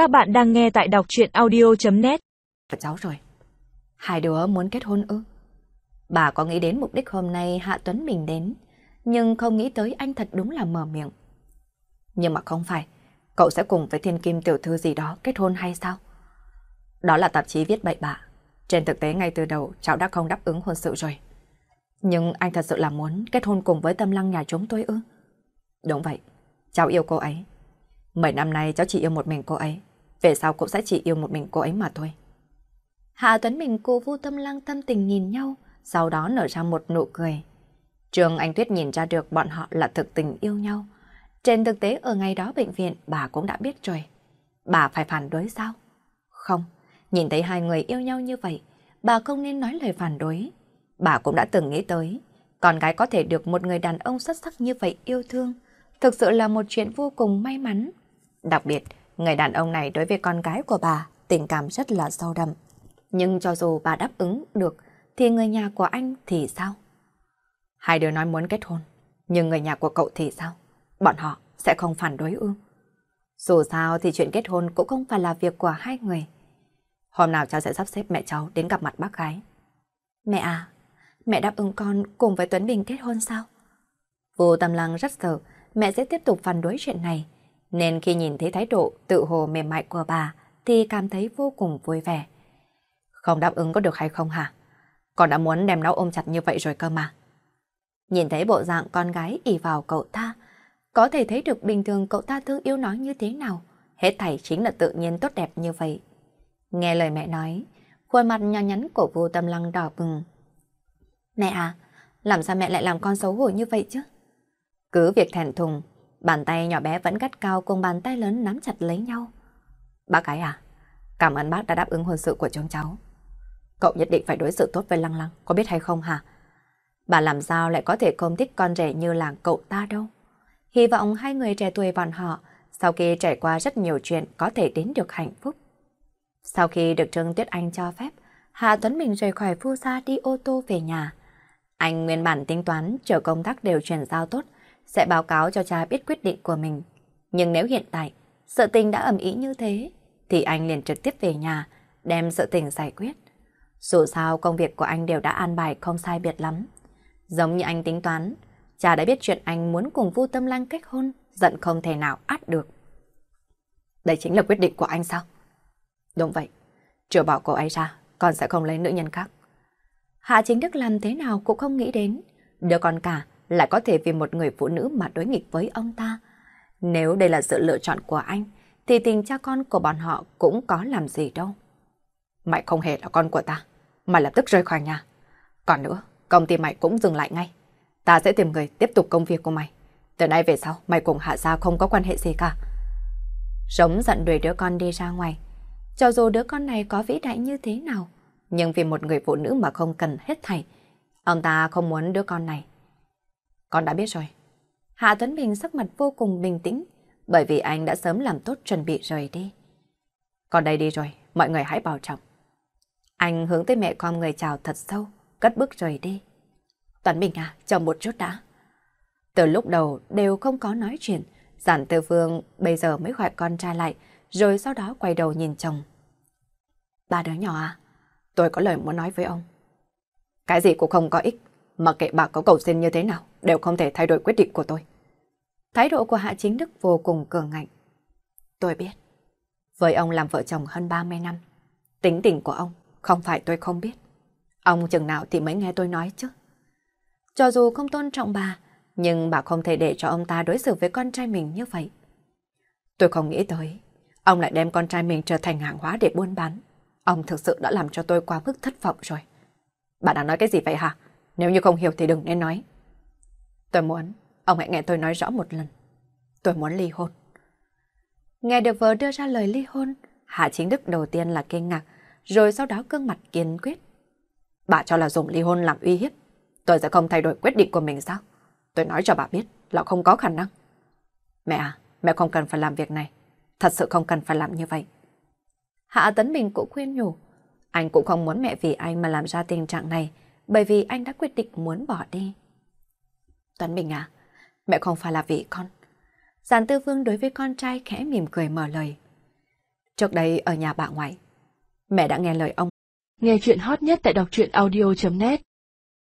Các bạn đang nghe tại đọc chuyện audio.net Cháu rồi. Hai đứa muốn kết hôn ư? Bà có nghĩ đến mục đích hôm nay Hạ Tuấn mình đến, nhưng không nghĩ tới anh thật đúng là mở miệng. Nhưng mà không phải, cậu sẽ cùng với thiên kim tiểu thư gì đó kết hôn hay sao? Đó là tạp chí viết bậy bạ. Trên thực tế ngay từ đầu cháu đã không đáp ứng hôn sự rồi. Nhưng anh thật sự là muốn kết hôn cùng với tâm lăng nhà chúng tôi ư? Đúng vậy, cháu yêu cô ấy. Mấy năm nay cháu chỉ yêu một mình cô ấy. Về sau cũng sẽ chỉ yêu một mình cô ấy mà thôi. Hạ Tuấn Minh cô vô tâm lang tâm tình nhìn nhau, sau đó nở ra một nụ cười. Trường Anh Tuyết nhìn ra được bọn họ là thực tình yêu nhau. Trên thực tế ở ngày đó bệnh viện bà cũng đã biết rồi. Bà phải phản đối sao? Không, nhìn thấy hai người yêu nhau như vậy, bà không nên nói lời phản đối. Bà cũng đã từng nghĩ tới, con gái có thể được một người đàn ông xuất sắc như vậy yêu thương, thực sự là một chuyện vô cùng may mắn. Đặc biệt, người đàn ông này đối với con gái của bà tình cảm rất là sâu đậm. Nhưng cho dù bà đáp ứng được, thì người nhà của anh thì sao? Hai đứa nói muốn kết hôn, nhưng người nhà của cậu thì sao? Bọn họ sẽ không phản đối ư? Dù sao thì chuyện kết hôn cũng không phải là việc của hai người. Hôm nào cháu sẽ sắp xếp mẹ cháu đến gặp mặt bác gái. Mẹ à, mẹ đáp ứng con cùng với Tuấn Bình kết hôn sao? Vô Tâm Lăng rất sợ mẹ sẽ tiếp tục phản đối chuyện này, nên khi nhìn thấy thái độ tự hồ mềm mại của bà thì cảm thấy vô cùng vui vẻ. Không đáp ứng có được hay không hả? Con đã muốn đem nó ôm chặt như vậy rồi cơ mà. Nhìn thấy bộ dạng con gái ỉ vào cậu ta, có thể thấy được bình thường cậu ta thương yêu nó như thế nào. Hết thảy chính là tự nhiên tốt đẹp như vậy. Nghe lời mẹ nói, khuôn mặt nhỏ nhắn của vô tâm lăng đỏ bừng. Mẹ à, làm sao mẹ lại làm con xấu hổ như vậy chứ? Cứ việc thẹn thùng, bàn tay nhỏ bé vẫn gắt cao cùng bàn tay lớn nắm chặt lấy nhau. Bác gái à, cảm ơn bác đã đáp ứng hôn sự của chúng cháu. Cậu nhất định phải đối xử tốt với Lăng Lăng, có biết hay không hả? Bà làm sao lại có thể không thích con rể như là cậu ta đâu? Hy vọng hai người trẻ tuổi bọn họ, sau khi trải qua rất nhiều chuyện có thể đến được hạnh phúc. Sau khi được Trương Tuyết Anh cho phép, Hà Tuấn Bình rời khỏi phu xa đi ô tô về nhà. Anh nguyên bản tính toán chờ công tác đều chuyển giao tốt, sẽ báo cáo cho cha biết quyết định của mình. Nhưng nếu hiện tại, sự tình đã ẩm ý như thế, thì anh liền trực tiếp về nhà, đem sự tình giải quyết. Dù sao công việc của anh đều đã an bài không sai biệt lắm. Giống như anh tính toán, cha đã biết chuyện anh muốn cùng Vu Tâm Lang kết hôn, giận không thể nào át được. Đây chính là quyết định của anh sao? Đúng vậy, chưa bảo cô ấy ra, con sẽ không lấy nữ nhân khác. Hạ Chính Đức làm thế nào cũng không nghĩ đến, đứa con cả lại có thể vì một người phụ nữ mà đối nghịch với ông ta. Nếu đây là sự lựa chọn của anh, thì tình cha con của bọn họ cũng có làm gì đâu. Mày không hề là con của ta, mà lập tức rời khỏi nhà. Còn nữa, công ty mày cũng dừng lại ngay. Ta sẽ tìm người tiếp tục công việc của mày. Từ nay về sau, mày cùng Hạ Gia không có quan hệ gì cả. Sống giận đuổi đứa con đi ra ngoài. Cho dù đứa con này có vĩ đại như thế nào, nhưng vì một người phụ nữ mà không cần hết thảy, ông ta không muốn đứa con này. Con đã biết rồi. Hạ Tuấn Bình sắc mặt vô cùng bình tĩnh, bởi vì anh đã sớm làm tốt chuẩn bị rời đi. Con đây đi rồi, mọi người hãy bảo trọng. Anh hướng tới mẹ con người chào thật sâu, cất bước rời đi. Tuấn Bình à, chờ một chút đã. Từ lúc đầu đều không có nói chuyện, giản tư phương bây giờ mới gọi con trai lại, rồi sau đó quay đầu nhìn chồng. Ba đứa nhỏ à, tôi có lời muốn nói với ông. Cái gì cũng không có ích, mặc kệ bà có cầu xin như thế nào, đều không thể thay đổi quyết định của tôi. Thái độ của Hạ Chính Đức vô cùng cường ngạnh. Tôi biết, với ông làm vợ chồng hơn 30 năm, tính tình của ông không phải tôi không biết. Ông chừng nào thì mới nghe tôi nói chứ. Cho dù không tôn trọng bà, nhưng bà không thể để cho ông ta đối xử với con trai mình như vậy. Tôi không nghĩ tới, ông lại đem con trai mình trở thành hàng hóa để buôn bán. Ông thực sự đã làm cho tôi quá mức thất vọng rồi. Bà đang nói cái gì vậy hả? Nếu như không hiểu thì đừng nên nói. Tôi muốn, ông hãy nghe tôi nói rõ một lần. Tôi muốn ly hôn. Nghe được vợ đưa ra lời ly hôn, Hạ Chính Đức đầu tiên là kinh ngạc, rồi sau đó cương mặt kiên quyết. Bà cho là dùng ly hôn làm uy hiếp. Tôi sẽ không thay đổi quyết định của mình sao? Tôi nói cho bà biết là không có khả năng. Mẹ à, mẹ không cần phải làm việc này. Thật sự không cần phải làm như vậy. Hạ Tấn Bình cũng khuyên nhủ. Anh cũng không muốn mẹ vì anh mà làm ra tình trạng này, bởi vì anh đã quyết định muốn bỏ đi. Tuấn Bình à, mẹ không phải là vì con. Giản Tư Vương đối với con trai khẽ mỉm cười mở lời. Trước đây ở nhà bà ngoại, mẹ đã nghe lời ông. Nghe chuyện hot nhất tại đọc truyện audio.net